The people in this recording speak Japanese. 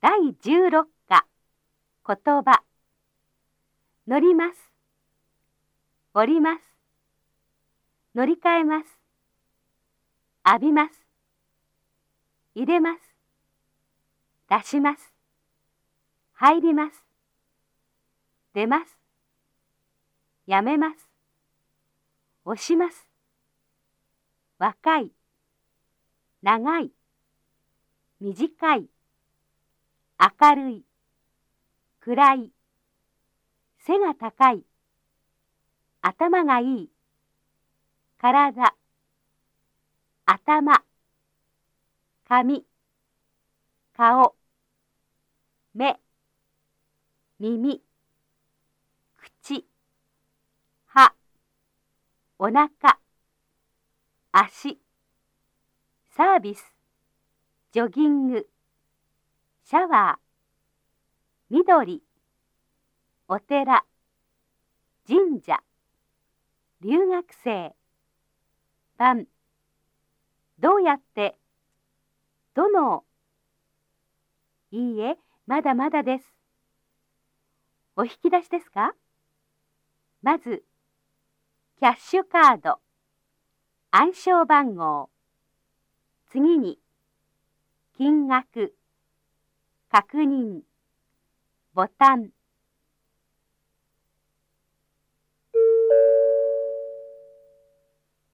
第16課。言葉。乗ります。降ります。乗り換えます。浴びます。入れます。出します。入ります。出ます。やめます。押します。若い。長い。短い。明るい暗い背が高い頭がいい体頭髪顔目耳口歯お腹足サービスジョギング。シャワー緑お寺神社留学生晩どうやってどのいいえまだまだです。お引き出しですか？まずキャッシュカード暗証番号。次に金額。確認。ボタン。